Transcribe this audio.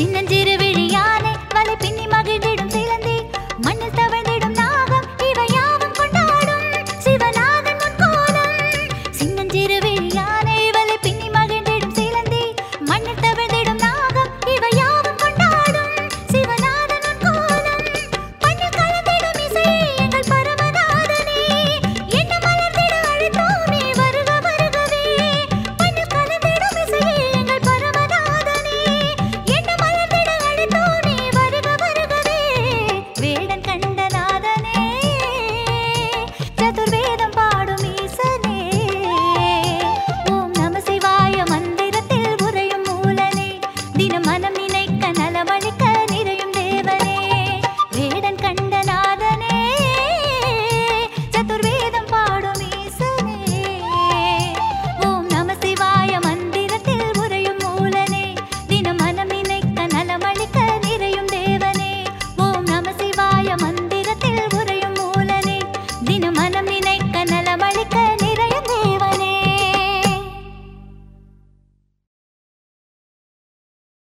சின்னஞ்சிறு விழி